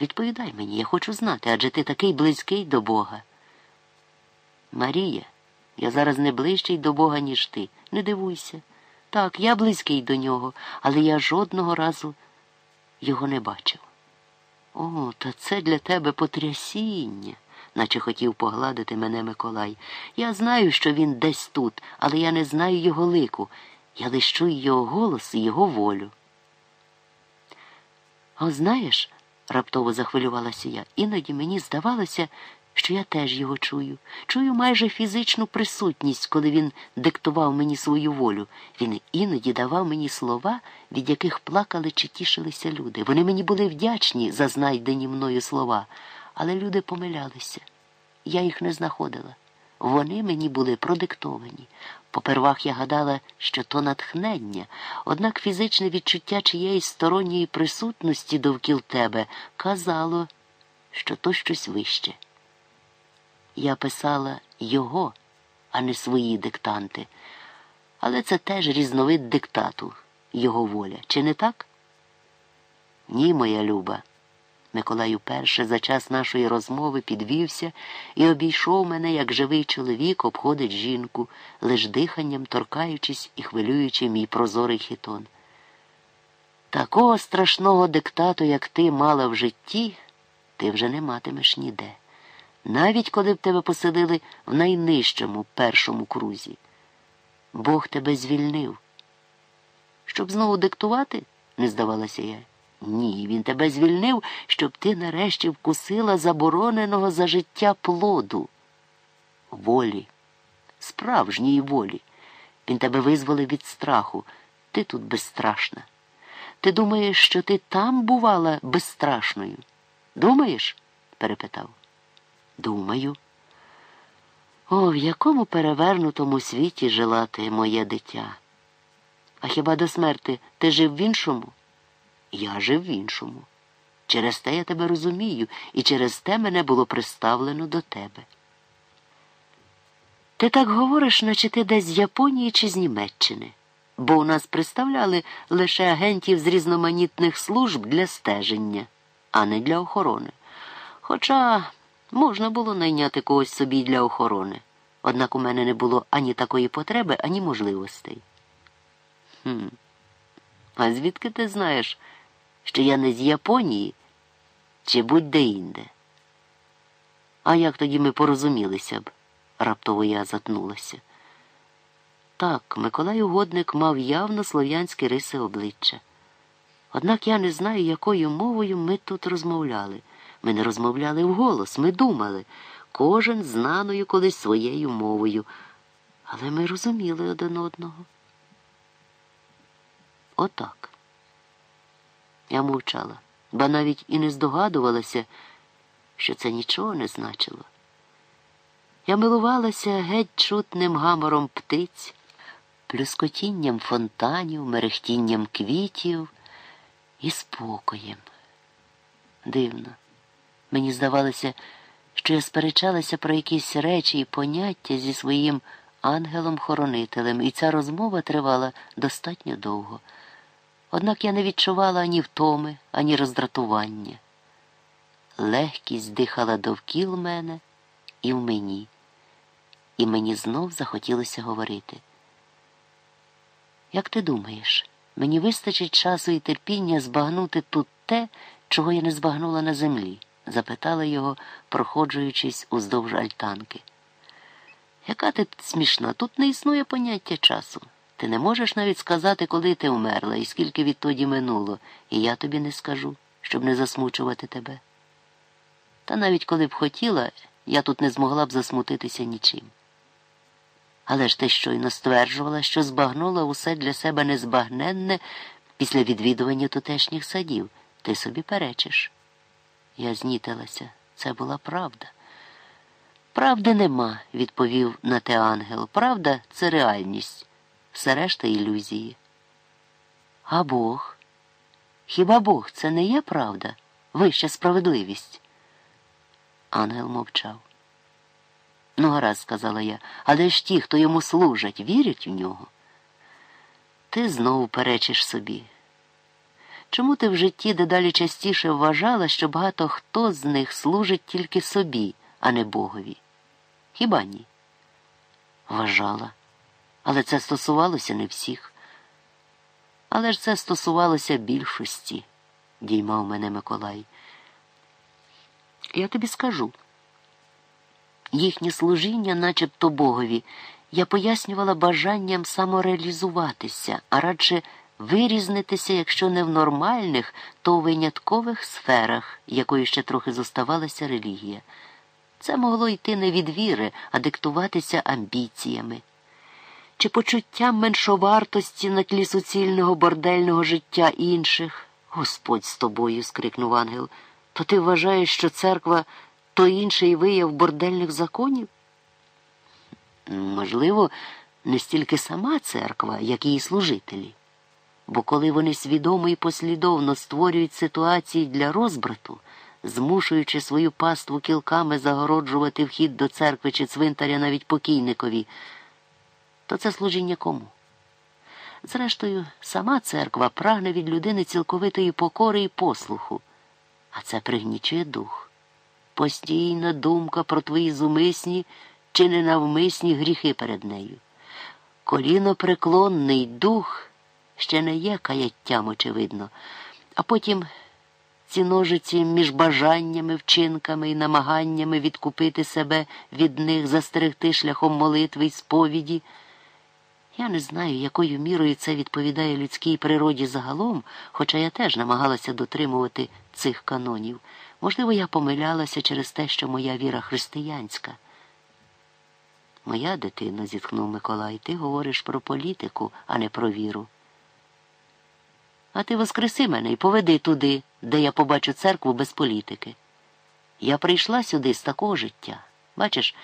Відповідай мені, я хочу знати, адже ти такий близький до Бога. Марія, я зараз не ближчий до Бога, ніж ти. Не дивуйся. Так, я близький до нього, але я жодного разу його не бачив. О, та це для тебе потрясіння, наче хотів погладити мене Миколай. Я знаю, що він десь тут, але я не знаю його лику. Я лиш чую його голос і його волю. А знаєш, раптово захвилювалася я, іноді мені здавалося, що я теж його чую. Чую майже фізичну присутність, коли він диктував мені свою волю. Він іноді давав мені слова, від яких плакали чи тішилися люди. Вони мені були вдячні за знайдені мною слова, але люди помилялися. Я їх не знаходила. Вони мені були продиктовані. Попервах я гадала, що то натхнення, однак фізичне відчуття чиєїсь сторонньої присутності довкіл тебе казало, що то щось вище. Я писала його, а не свої диктанти. Але це теж різновид диктату, його воля. Чи не так? Ні, моя люба. Миколай уперше за час нашої розмови підвівся і обійшов мене, як живий чоловік обходить жінку, лиш диханням торкаючись і хвилюючи мій прозорий хітон. Такого страшного диктату, як ти мала в житті, ти вже не матимеш ніде. Навіть коли б тебе поселили в найнижчому першому крузі. Бог тебе звільнив. Щоб знову диктувати, не здавалася я. Ні, він тебе звільнив, щоб ти нарешті вкусила забороненого за життя плоду. Волі, справжньої волі. Він тебе визволив від страху. Ти тут безстрашна. Ти думаєш, що ти там бувала безстрашною? Думаєш? перепитав. Думаю. О, в якому перевернутому світі жила ти, моє дитя? А хіба до смерти ти жив в іншому? Я жив в іншому. Через те я тебе розумію, і через те мене було приставлено до тебе. Ти так говориш, наче ти десь з Японії чи з Німеччини, бо у нас представляли лише агентів з різноманітних служб для стеження, а не для охорони. Хоча можна було найняти когось собі для охорони, однак у мене не було ані такої потреби, ані можливостей. Хм. А звідки ти знаєш, що я не з Японії чи будь-де інде? А як тоді ми порозумілися б? раптово я затнулася. Так, Миколай Угодник мав явно слов'янські риси обличчя. Однак я не знаю, якою мовою ми тут розмовляли. Ми не розмовляли вголос, ми думали, кожен знаною колись своєю мовою, але ми розуміли один одного. Отак. Я мовчала, ба навіть і не здогадувалася, що це нічого не значило. Я милувалася геть чутним гамором птиць, плюскотінням фонтанів, мерехтінням квітів і спокоєм. Дивно. Мені здавалося, що я сперечалася про якісь речі і поняття зі своїм ангелом-хоронителем, і ця розмова тривала достатньо довго. Однак я не відчувала ані втоми, ані роздратування. Легкість дихала довкіл мене і в мені, і мені знов захотілося говорити. Як ти думаєш, мені вистачить часу і терпіння збагнути тут те, чого я не збагнула на землі? запитала його, проходжуючись уздовж альтанки. Яка ти смішна? Тут не існує поняття часу. Ти не можеш навіть сказати, коли ти вмерла і скільки відтоді минуло, і я тобі не скажу, щоб не засмучувати тебе. Та навіть коли б хотіла, я тут не змогла б засмутитися нічим. Але ж ти щойно стверджувала, що збагнула усе для себе незбагненне після відвідування тутешніх садів. Ти собі перечиш. Я знітилася. Це була правда. Правди нема, відповів на те ангел. Правда це реальність, все решта ілюзії. А Бог? Хіба Бог це не є правда, вища справедливість? Ангел мовчав. Ну, гаразд, сказала я, але ж ті, хто йому служать, вірять в нього. Ти знову перечиш собі. Чому ти в житті дедалі частіше вважала, що багато хто з них служить тільки собі, а не Богові? Хіба ні? Вважала. Але це стосувалося не всіх. Але ж це стосувалося більшості, діймав мене Миколай. Я тобі скажу. Їхнє служіння, начебто Богові, я пояснювала бажанням самореалізуватися, а радше вирізнитися, якщо не в нормальних, то у виняткових сферах, якою ще трохи зоставалася релігія. Це могло йти не від віри, а диктуватися амбіціями. Чи почуттям меншовартості на тлі суцільного бордельного життя інших? Господь з тобою, скрикнув ангел. То ти вважаєш, що церква то інший вияв бордельних законів? Можливо, не стільки сама церква, як її служителі. Бо коли вони свідомо і послідовно створюють ситуації для розбрату, змушуючи свою паству кілками загороджувати вхід до церкви чи цвинтаря навіть покійникові, то це служіння кому? Зрештою, сама церква прагне від людини цілковитої покори і послуху, а це пригнічує дух. Постійна думка про твої зумисні чи ненавмисні гріхи перед нею. Колінопреклонний дух ще не є каяттям, очевидно, а потім ці ножиці між бажаннями, вчинками і намаганнями відкупити себе від них, застерегти шляхом молитви й сповіді. Я не знаю, якою мірою це відповідає людській природі загалом, хоча я теж намагалася дотримувати цих канонів. Можливо, я помилялася через те, що моя віра християнська. Моя дитина, зітхнув Миколай, ти говориш про політику, а не про віру. А ти воскреси мене і поведи туди, де я побачу церкву без політики. Я прийшла сюди з такого життя. Бачиш,